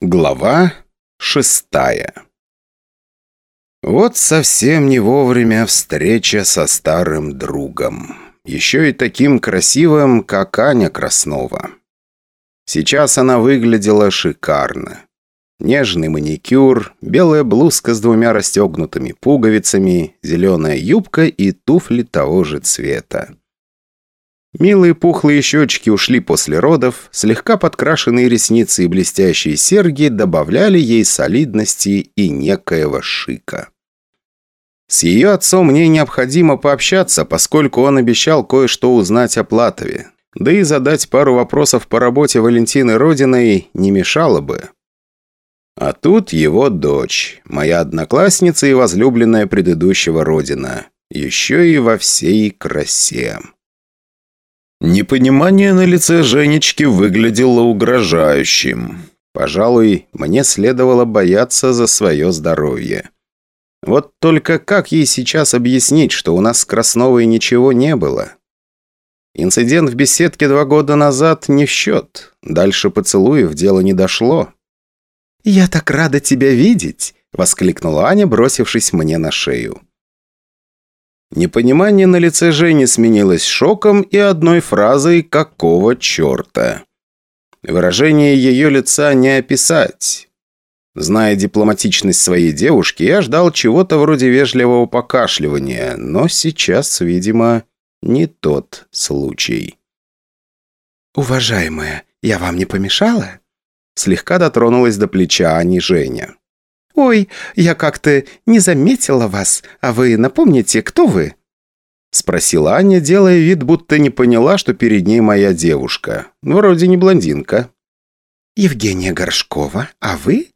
Глава шестая Вот совсем не вовремя встреча со старым другом. Еще и таким красивым, как Аня Краснова. Сейчас она выглядела шикарно. Нежный маникюр, белая блузка с двумя расстегнутыми пуговицами, зеленая юбка и туфли того же цвета. Милые пухлые щечки ушли после родов, слегка подкрашенные ресницы и блестящие серьги добавляли ей солидности и некоего шика. С ее отцом мне необходимо пообщаться, поскольку он обещал кое-что узнать о Платове. Да и задать пару вопросов по работе Валентины Родиной не мешало бы. А тут его дочь, моя одноклассница и возлюбленная предыдущего Родина. Еще и во всей красе. Непонимание на лице Женечки выглядело угрожающим. Пожалуй, мне следовало бояться за свое здоровье. Вот только как ей сейчас объяснить, что у нас с Красновой ничего не было? Инцидент в беседке два года назад не в счет. Дальше поцелуев дело не дошло. «Я так рада тебя видеть!» – воскликнула Аня, бросившись мне на шею. Непонимание на лице Жени сменилось шоком и одной фразой «какого черта?». Выражение ее лица не описать. Зная дипломатичность своей девушки, я ждал чего-то вроде вежливого покашливания, но сейчас, видимо, не тот случай. «Уважаемая, я вам не помешала?» Слегка дотронулась до плеча Ани Женя. «Ой, я как-то не заметила вас, а вы напомните, кто вы?» Спросила Аня, делая вид, будто не поняла, что перед ней моя девушка. Вроде не блондинка. «Евгения Горшкова, а вы?»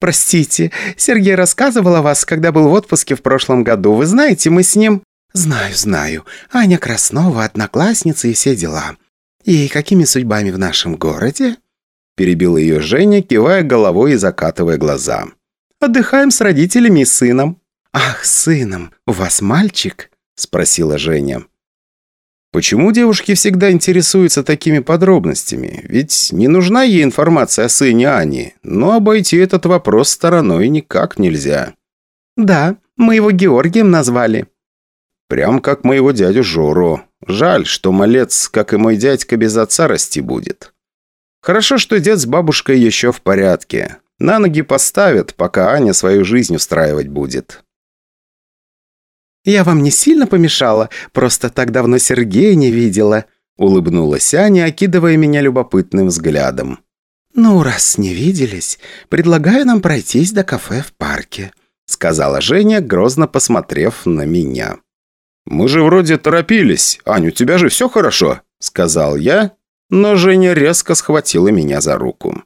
«Простите, Сергей рассказывал о вас, когда был в отпуске в прошлом году. Вы знаете, мы с ним...» «Знаю, знаю. Аня Краснова, одноклассница и все дела. И какими судьбами в нашем городе?» перебил ее Женя, кивая головой и закатывая глаза. «Отдыхаем с родителями и сыном». «Ах, сыном, у вас мальчик?» – спросила Женя. Почему девушки всегда интересуются такими подробностями? Ведь не нужна ей информация о сыне Ани, но обойти этот вопрос стороной никак нельзя. «Да, мы его Георгием назвали». «Прям как моего дядю Жору. Жаль, что малец, как и мой дядька, без отца расти будет». Хорошо, что дед с бабушкой еще в порядке. На ноги поставят, пока Аня свою жизнь устраивать будет. «Я вам не сильно помешала, просто так давно Сергея не видела», улыбнулась Аня, окидывая меня любопытным взглядом. «Ну, раз не виделись, предлагаю нам пройтись до кафе в парке», сказала Женя, грозно посмотрев на меня. «Мы же вроде торопились. Ань, у тебя же все хорошо?» сказал я но Женя резко схватила меня за руку.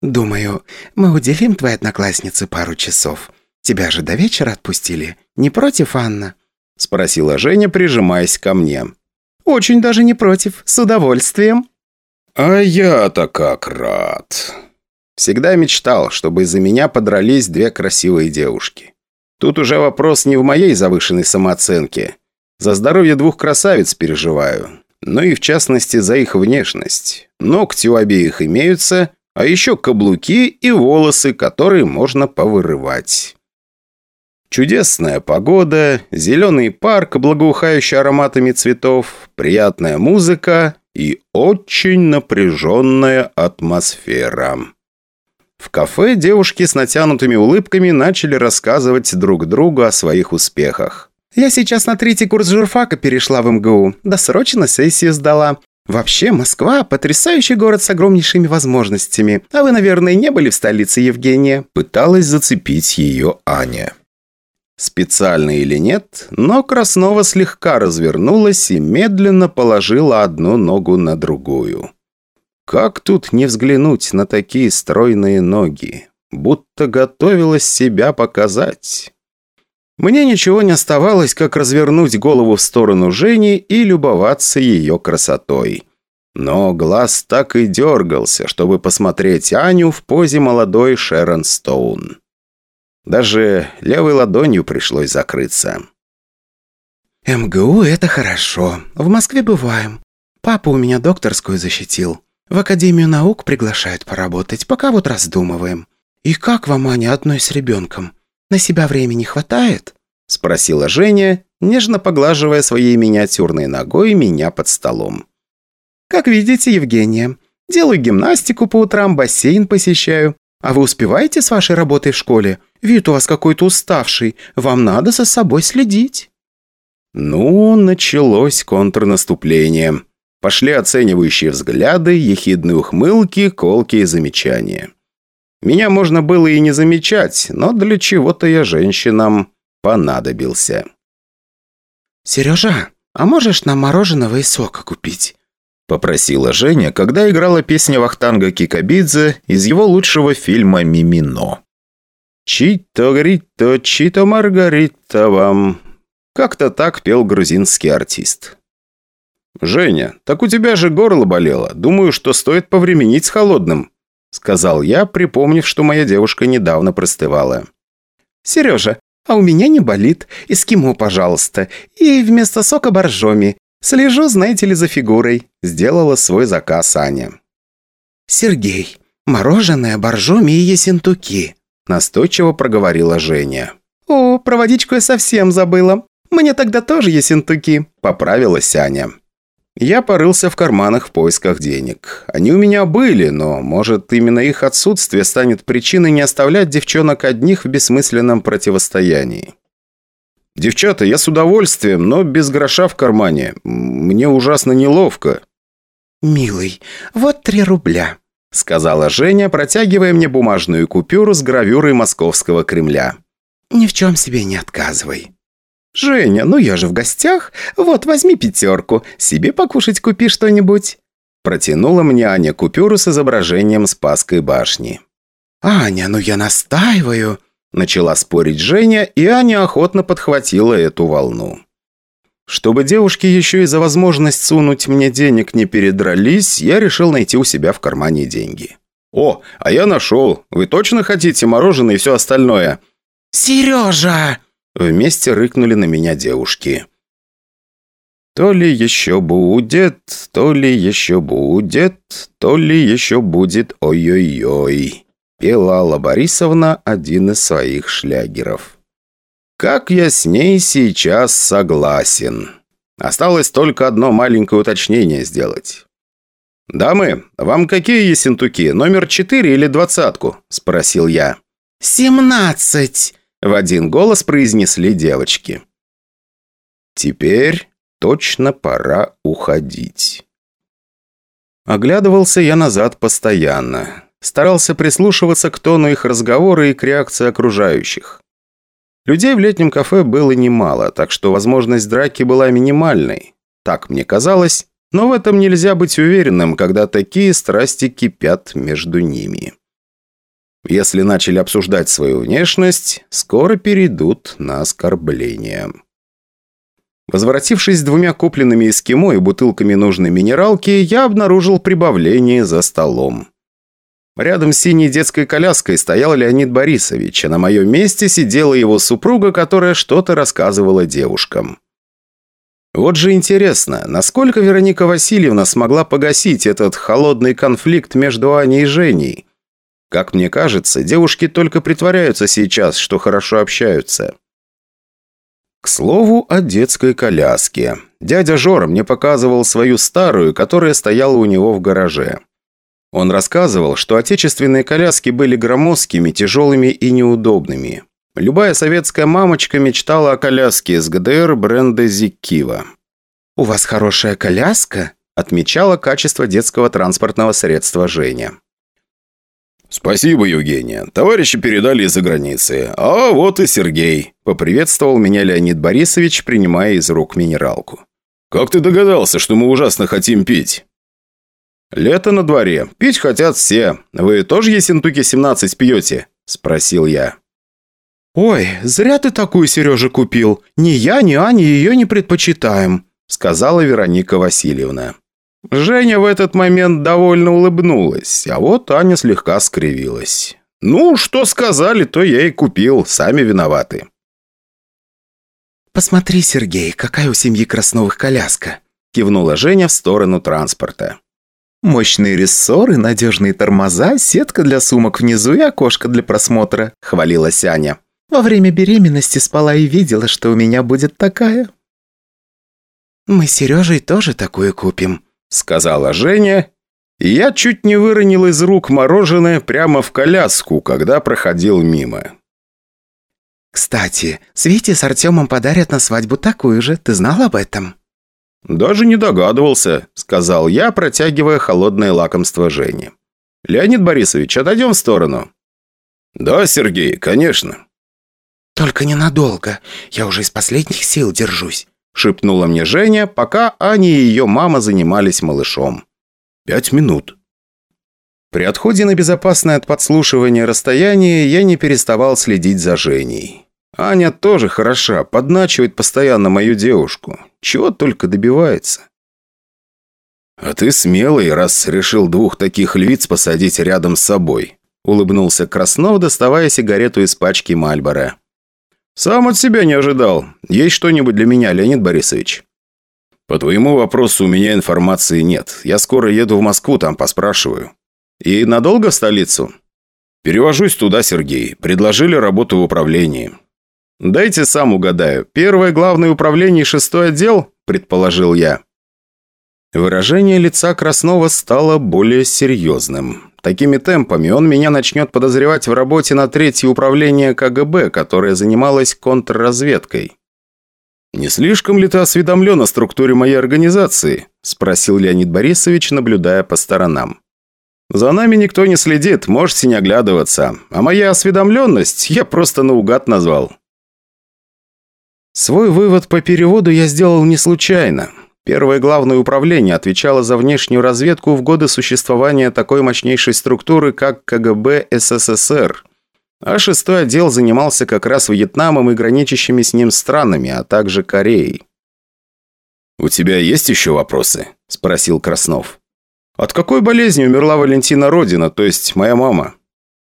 «Думаю, мы уделим твоей однокласснице пару часов. Тебя же до вечера отпустили. Не против, Анна?» Спросила Женя, прижимаясь ко мне. «Очень даже не против. С удовольствием». «А я-то как рад!» Всегда мечтал, чтобы из-за меня подрались две красивые девушки. Тут уже вопрос не в моей завышенной самооценке. За здоровье двух красавиц переживаю но и в частности за их внешность. Ногти у обеих имеются, а еще каблуки и волосы, которые можно повырывать. Чудесная погода, зеленый парк, благоухающий ароматами цветов, приятная музыка и очень напряженная атмосфера. В кафе девушки с натянутыми улыбками начали рассказывать друг другу о своих успехах. Я сейчас на третий курс журфака перешла в МГУ. Досрочно сессию сдала. Вообще, Москва – потрясающий город с огромнейшими возможностями. А вы, наверное, не были в столице, Евгения?» Пыталась зацепить ее Аня. Специально или нет, но Краснова слегка развернулась и медленно положила одну ногу на другую. Как тут не взглянуть на такие стройные ноги? Будто готовилась себя показать. Мне ничего не оставалось, как развернуть голову в сторону Жени и любоваться ее красотой. Но глаз так и дергался, чтобы посмотреть Аню в позе молодой Шерон Стоун. Даже левой ладонью пришлось закрыться. «МГУ — это хорошо. В Москве бываем. Папа у меня докторскую защитил», В Академию наук приглашают поработать, пока вот раздумываем. И как вам, Аня, одной с ребенком? На себя времени хватает?» Спросила Женя, нежно поглаживая своей миниатюрной ногой меня под столом. «Как видите, Евгения, делаю гимнастику по утрам, бассейн посещаю. А вы успеваете с вашей работой в школе? Вид у вас какой-то уставший. Вам надо за собой следить». Ну, началось контрнаступление. Пошли оценивающие взгляды, ехидные ухмылки, колкие замечания. Меня можно было и не замечать, но для чего-то я женщинам понадобился. «Сережа, а можешь нам мороженого и сока купить?» Попросила Женя, когда играла песня Вахтанга Кикабидзе из его лучшего фильма «Мимино». «Чито грито, чито маргарита вам». Как-то так пел грузинский артист. «Женя, так у тебя же горло болело. Думаю, что стоит повременить с холодным», сказал я, припомнив, что моя девушка недавно простывала. «Сережа, а у меня не болит. Эскимо, пожалуйста. И вместо сока боржоми. «Слежу, знаете ли, за фигурой», – сделала свой заказ Аня. «Сергей, мороженое, боржоми и есентуки», – настойчиво проговорила Женя. «О, про водичку я совсем забыла. Мне тогда тоже есентуки», – поправилась Аня. Я порылся в карманах в поисках денег. Они у меня были, но, может, именно их отсутствие станет причиной не оставлять девчонок одних в бессмысленном противостоянии. «Девчата, я с удовольствием, но без гроша в кармане. Мне ужасно неловко». «Милый, вот три рубля», — сказала Женя, протягивая мне бумажную купюру с гравюрой московского Кремля. «Ни в чем себе не отказывай». «Женя, ну я же в гостях. Вот, возьми пятерку. Себе покушать купи что-нибудь». Протянула мне Аня купюру с изображением Спасской башни. «Аня, ну я настаиваю», Начала спорить Женя, и Аня охотно подхватила эту волну. Чтобы девушки еще и за возможность сунуть мне денег не передрались, я решил найти у себя в кармане деньги. «О, а я нашел. Вы точно хотите мороженое и все остальное?» «Сережа!» Вместе рыкнули на меня девушки. То ли еще будет, то ли еще будет, то ли еще будет, ой-ой-ой пела Алла Борисовна один из своих шлягеров. «Как я с ней сейчас согласен. Осталось только одно маленькое уточнение сделать». «Дамы, вам какие ессентуки, номер четыре или двадцатку?» – спросил я. «Семнадцать!» – в один голос произнесли девочки. «Теперь точно пора уходить». Оглядывался я назад постоянно старался прислушиваться к тону их разговора и к реакции окружающих. Людей в летнем кафе было немало, так что возможность драки была минимальной. Так мне казалось, но в этом нельзя быть уверенным, когда такие страсти кипят между ними. Если начали обсуждать свою внешность, скоро перейдут на оскорбления. Возвратившись с двумя купленными эскимо и бутылками нужной минералки, я обнаружил прибавление за столом. Рядом с синей детской коляской стоял Леонид Борисович, а на моем месте сидела его супруга, которая что-то рассказывала девушкам. Вот же интересно, насколько Вероника Васильевна смогла погасить этот холодный конфликт между Аней и Женей? Как мне кажется, девушки только притворяются сейчас, что хорошо общаются. К слову о детской коляске. Дядя Жора мне показывал свою старую, которая стояла у него в гараже. Он рассказывал, что отечественные коляски были громоздкими, тяжелыми и неудобными. Любая советская мамочка мечтала о коляске с ГДР бренда Зиккива. «У вас хорошая коляска?» – отмечала качество детского транспортного средства Женя. «Спасибо, Евгения. Товарищи передали из-за границы. А вот и Сергей», – поприветствовал меня Леонид Борисович, принимая из рук минералку. «Как ты догадался, что мы ужасно хотим пить?» «Лето на дворе. Пить хотят все. Вы тоже Ессентуки 17 пьете?» – спросил я. «Ой, зря ты такую, Сережа, купил. Ни я, ни Аня ее не предпочитаем», – сказала Вероника Васильевна. Женя в этот момент довольно улыбнулась, а вот Аня слегка скривилась. «Ну, что сказали, то я и купил. Сами виноваты». «Посмотри, Сергей, какая у семьи Красновых коляска», – кивнула Женя в сторону транспорта. Мощные рессоры, надежные тормоза, сетка для сумок внизу и окошко для просмотра», — хвалилась Аня. «Во время беременности спала и видела, что у меня будет такая». «Мы с Сережей тоже такую купим», — сказала Женя. И я чуть не выронил из рук мороженое прямо в коляску, когда проходил мимо. «Кстати, Свете с Артемом подарят на свадьбу такую же. Ты знал об этом?» «Даже не догадывался», — сказал я, протягивая холодное лакомство Жене. «Леонид Борисович, отойдем в сторону». «Да, Сергей, конечно». «Только ненадолго. Я уже из последних сил держусь», — шепнула мне Женя, пока Аня и ее мама занимались малышом. «Пять минут». При отходе на безопасное от подслушивания расстояние я не переставал следить за Женей. Аня тоже хороша, подначивает постоянно мою девушку. Чего только добивается. «А ты смелый, раз решил двух таких львиц посадить рядом с собой», улыбнулся Краснов, доставая сигарету из пачки Мальбора. «Сам от себя не ожидал. Есть что-нибудь для меня, Леонид Борисович?» «По твоему вопросу у меня информации нет. Я скоро еду в Москву, там поспрашиваю». «И надолго в столицу?» «Перевожусь туда, Сергей. Предложили работу в управлении». «Дайте сам угадаю. Первое главное управление и шестой отдел?» – предположил я. Выражение лица Краснова стало более серьезным. Такими темпами он меня начнет подозревать в работе на третье управление КГБ, которое занималось контрразведкой. «Не слишком ли ты осведомлен о структуре моей организации?» – спросил Леонид Борисович, наблюдая по сторонам. «За нами никто не следит, можете не оглядываться. А моя осведомленность я просто наугад назвал». Свой вывод по переводу я сделал не случайно. Первое главное управление отвечало за внешнюю разведку в годы существования такой мощнейшей структуры, как КГБ СССР. А шестой отдел занимался как раз Вьетнамом и граничащими с ним странами, а также Кореей. «У тебя есть еще вопросы?» – спросил Краснов. «От какой болезни умерла Валентина Родина, то есть моя мама?»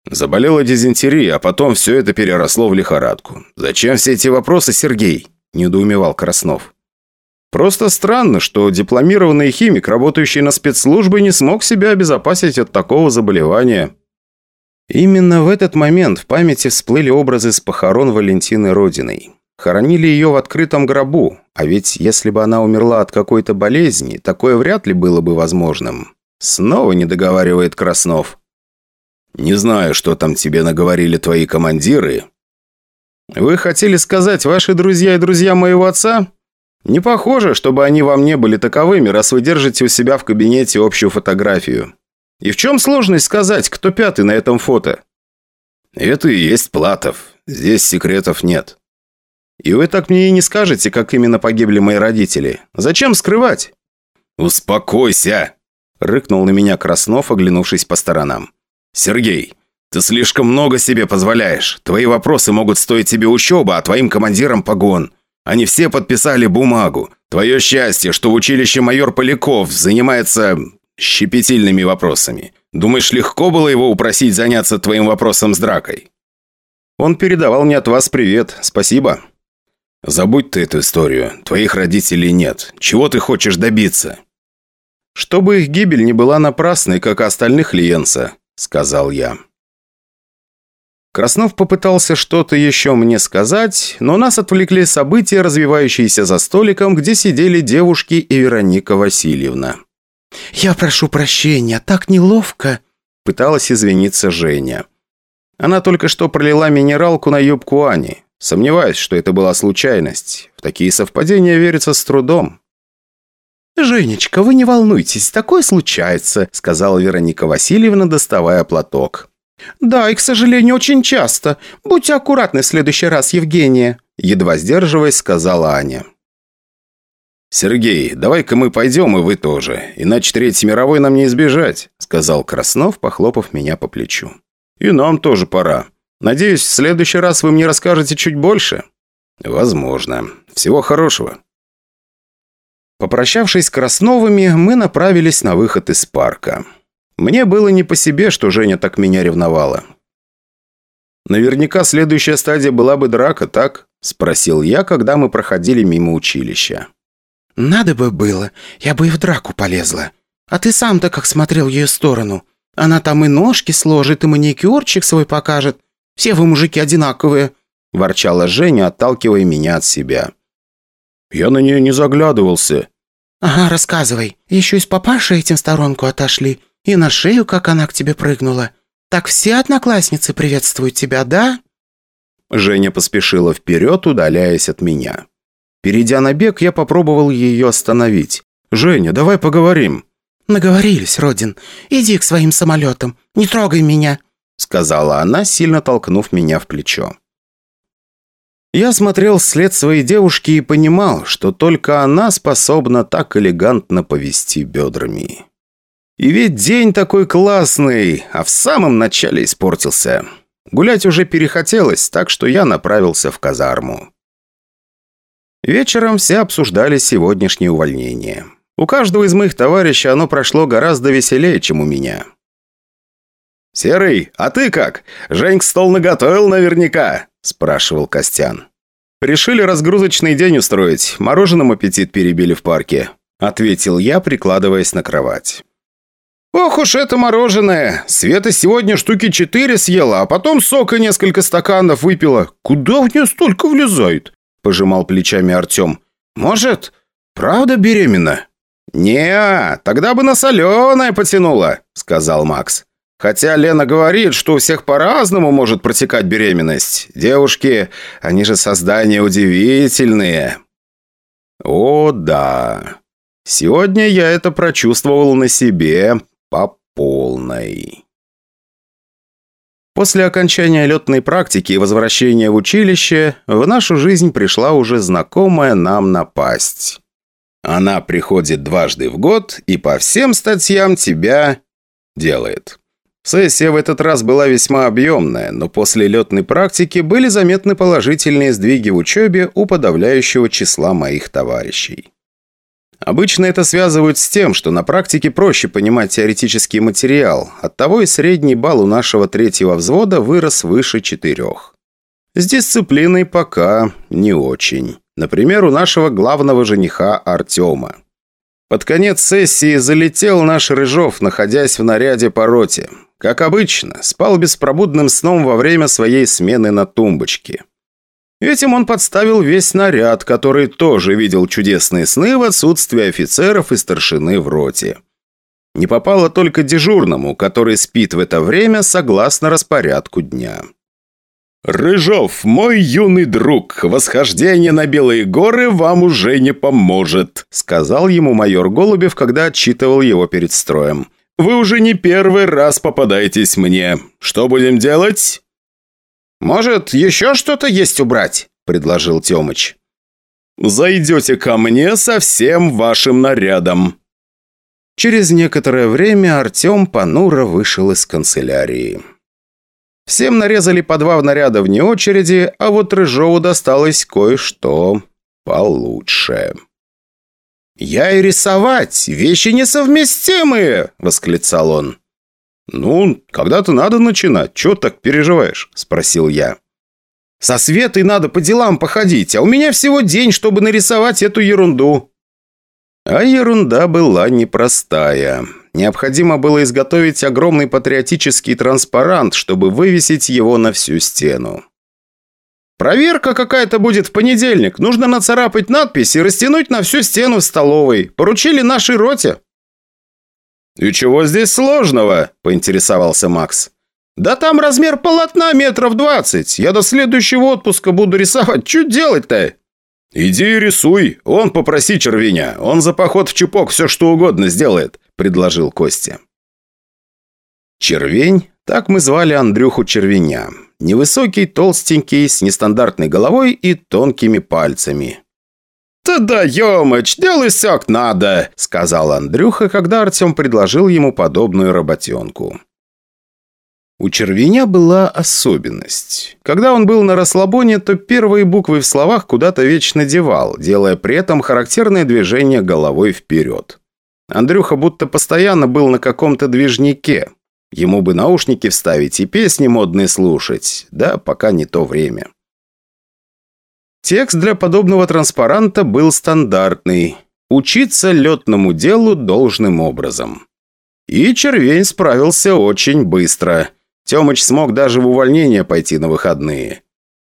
Заболела дизентерия, а потом все это переросло в лихорадку. «Зачем все эти вопросы, Сергей?» – недоумевал Краснов. «Просто странно, что дипломированный химик, работающий на спецслужбы, не смог себя обезопасить от такого заболевания». Именно в этот момент в памяти всплыли образы с похорон Валентины Родиной. Хоронили ее в открытом гробу, а ведь если бы она умерла от какой-то болезни, такое вряд ли было бы возможным. Снова не договаривает Краснов. Не знаю, что там тебе наговорили твои командиры. Вы хотели сказать, ваши друзья и друзья моего отца? Не похоже, чтобы они вам не были таковыми, раз вы держите у себя в кабинете общую фотографию. И в чем сложность сказать, кто пятый на этом фото? Это и есть Платов. Здесь секретов нет. И вы так мне и не скажете, как именно погибли мои родители. Зачем скрывать? Успокойся! Рыкнул на меня Краснов, оглянувшись по сторонам. «Сергей, ты слишком много себе позволяешь. Твои вопросы могут стоить тебе учеба, а твоим командирам погон. Они все подписали бумагу. Твое счастье, что в училище майор Поляков занимается щепетильными вопросами. Думаешь, легко было его упросить заняться твоим вопросом с дракой?» «Он передавал мне от вас привет. Спасибо». «Забудь ты эту историю. Твоих родителей нет. Чего ты хочешь добиться?» «Чтобы их гибель не была напрасной, как и остальных Лиенса», – сказал я. Краснов попытался что-то еще мне сказать, но нас отвлекли события, развивающиеся за столиком, где сидели девушки и Вероника Васильевна. «Я прошу прощения, так неловко», – пыталась извиниться Женя. Она только что пролила минералку на юбку Ани. Сомневаюсь, что это была случайность. В такие совпадения верится с трудом. «Женечка, вы не волнуйтесь, такое случается», сказала Вероника Васильевна, доставая платок. «Да, и, к сожалению, очень часто. Будьте аккуратны в следующий раз, Евгения», едва сдерживаясь, сказала Аня. «Сергей, давай-ка мы пойдем, и вы тоже. Иначе Третьей мировой нам не избежать», сказал Краснов, похлопав меня по плечу. «И нам тоже пора. Надеюсь, в следующий раз вы мне расскажете чуть больше?» «Возможно. Всего хорошего». Попрощавшись с Красновыми, мы направились на выход из парка. Мне было не по себе, что Женя так меня ревновала. «Наверняка следующая стадия была бы драка, так?» – спросил я, когда мы проходили мимо училища. «Надо бы было, я бы и в драку полезла. А ты сам-то как смотрел в ее сторону? Она там и ножки сложит, и маникюрчик свой покажет. Все вы, мужики, одинаковые», – ворчала Женя, отталкивая меня от себя. «Я на нее не заглядывался». «Ага, рассказывай. Еще и с папашей этим сторонку отошли. И на шею, как она к тебе прыгнула. Так все одноклассницы приветствуют тебя, да?» Женя поспешила вперед, удаляясь от меня. Перейдя на бег, я попробовал ее остановить. «Женя, давай поговорим». «Наговорились, Родин. Иди к своим самолетам. Не трогай меня», сказала она, сильно толкнув меня в плечо. Я смотрел вслед своей девушки и понимал, что только она способна так элегантно повести бедрами. И ведь день такой классный, а в самом начале испортился. Гулять уже перехотелось, так что я направился в казарму. Вечером все обсуждали сегодняшнее увольнение. У каждого из моих товарищей оно прошло гораздо веселее, чем у меня. «Серый, а ты как? Женьк стол наготовил наверняка?» – спрашивал Костян. «Решили разгрузочный день устроить, мороженым аппетит перебили в парке», – ответил я, прикладываясь на кровать. «Ох уж это мороженое! Света сегодня штуки четыре съела, а потом сока несколько стаканов выпила. Куда в нее столько влезает?» – пожимал плечами Артем. «Может, правда беременна?» «Не, тогда бы на соленое потянула», – сказал Макс. Хотя Лена говорит, что у всех по-разному может протекать беременность. Девушки, они же создания удивительные. О, да. Сегодня я это прочувствовал на себе по полной. После окончания летной практики и возвращения в училище в нашу жизнь пришла уже знакомая нам напасть. Она приходит дважды в год и по всем статьям тебя делает. Сессия в этот раз была весьма объемная, но после летной практики были заметны положительные сдвиги в учебе у подавляющего числа моих товарищей. Обычно это связывают с тем, что на практике проще понимать теоретический материал, оттого и средний балл у нашего третьего взвода вырос выше четырех. С дисциплиной пока не очень. Например, у нашего главного жениха Артема. Под конец сессии залетел наш Рыжов, находясь в наряде по роте. Как обычно, спал беспробудным сном во время своей смены на тумбочке. Этим он подставил весь наряд, который тоже видел чудесные сны в отсутствии офицеров и старшины в роте. Не попало только дежурному, который спит в это время согласно распорядку дня. «Рыжов, мой юный друг, восхождение на Белые горы вам уже не поможет», сказал ему майор Голубев, когда отчитывал его перед строем. Вы уже не первый раз попадаетесь мне. Что будем делать?» «Может, еще что-то есть убрать?» – предложил Темыч. «Зайдете ко мне со всем вашим нарядом». Через некоторое время Артем понуро вышел из канцелярии. Всем нарезали по два наряда вне очереди, а вот Рыжову досталось кое-что получше. «Я и рисовать! Вещи несовместимые!» – восклицал он. «Ну, когда-то надо начинать. Чего так переживаешь?» – спросил я. «Со Светой надо по делам походить, а у меня всего день, чтобы нарисовать эту ерунду». А ерунда была непростая. Необходимо было изготовить огромный патриотический транспарант, чтобы вывесить его на всю стену. «Проверка какая-то будет в понедельник. Нужно нацарапать надпись и растянуть на всю стену в столовой. Поручили нашей роте». «И чего здесь сложного?» – поинтересовался Макс. «Да там размер полотна метров двадцать. Я до следующего отпуска буду рисовать. Что делать-то?» «Иди и рисуй. Он попроси червеня. Он за поход в чупок все что угодно сделает», – предложил Костя. Червень, так мы звали Андрюху Червеня. Невысокий, толстенький, с нестандартной головой и тонкими пальцами. «Ты даемыч, делай как надо», — сказал Андрюха, когда Артем предложил ему подобную работенку. У Червеня была особенность. Когда он был на расслабоне, то первые буквы в словах куда-то вечно девал, делая при этом характерное движение головой вперед. Андрюха будто постоянно был на каком-то движнике. Ему бы наушники вставить и песни модные слушать. Да, пока не то время. Текст для подобного транспаранта был стандартный. Учиться летному делу должным образом. И Червень справился очень быстро. Темыч смог даже в увольнение пойти на выходные.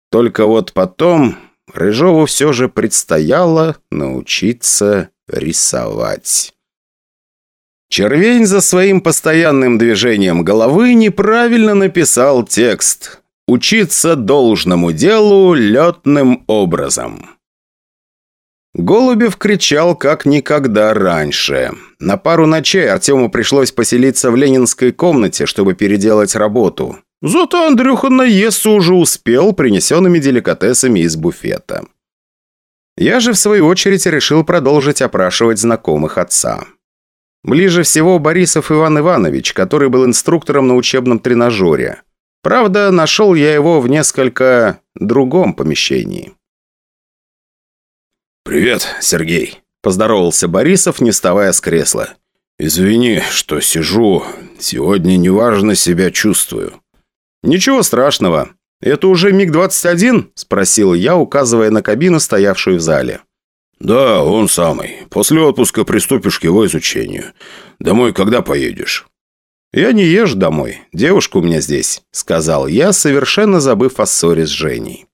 Только вот потом Рыжову все же предстояло научиться рисовать. Червень за своим постоянным движением головы неправильно написал текст «Учиться должному делу летным образом». Голубев кричал как никогда раньше. На пару ночей Артему пришлось поселиться в ленинской комнате, чтобы переделать работу. Зато Андрюха наесться уже успел принесенными деликатесами из буфета. Я же, в свою очередь, решил продолжить опрашивать знакомых отца. Ближе всего Борисов Иван Иванович, который был инструктором на учебном тренажере. Правда, нашел я его в несколько другом помещении. «Привет, Сергей», – поздоровался Борисов, не вставая с кресла. «Извини, что сижу. Сегодня неважно себя чувствую». «Ничего страшного. Это уже МиГ-21?» – спросил я, указывая на кабину, стоявшую в зале. «Да, он самый. После отпуска приступишь к его изучению. Домой когда поедешь?» «Я не езжу домой. Девушка у меня здесь», – сказал я, совершенно забыв о ссоре с Женей.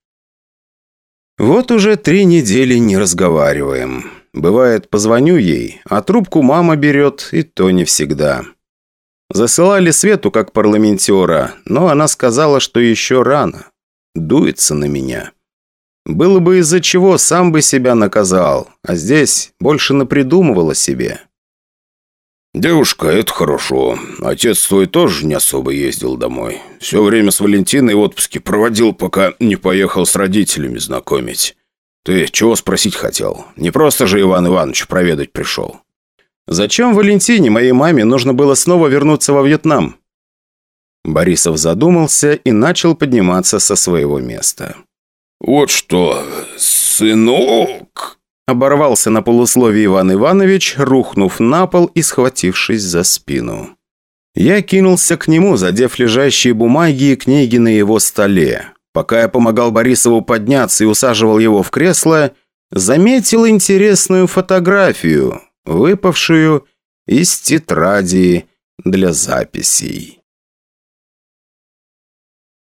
Вот уже три недели не разговариваем. Бывает, позвоню ей, а трубку мама берет, и то не всегда. Засылали Свету как парламентера, но она сказала, что еще рано. Дуется на меня. Было бы из-за чего, сам бы себя наказал, а здесь больше напридумывала себе. «Девушка, это хорошо. Отец твой тоже не особо ездил домой. Все время с Валентиной в отпуске проводил, пока не поехал с родителями знакомить. Ты чего спросить хотел? Не просто же Иван Иванович проведать пришел». «Зачем Валентине, моей маме, нужно было снова вернуться во Вьетнам?» Борисов задумался и начал подниматься со своего места. «Вот что, сынок...» Оборвался на полусловие Иван Иванович, рухнув на пол и схватившись за спину. Я кинулся к нему, задев лежащие бумаги и книги на его столе. Пока я помогал Борисову подняться и усаживал его в кресло, заметил интересную фотографию, выпавшую из тетради для записей.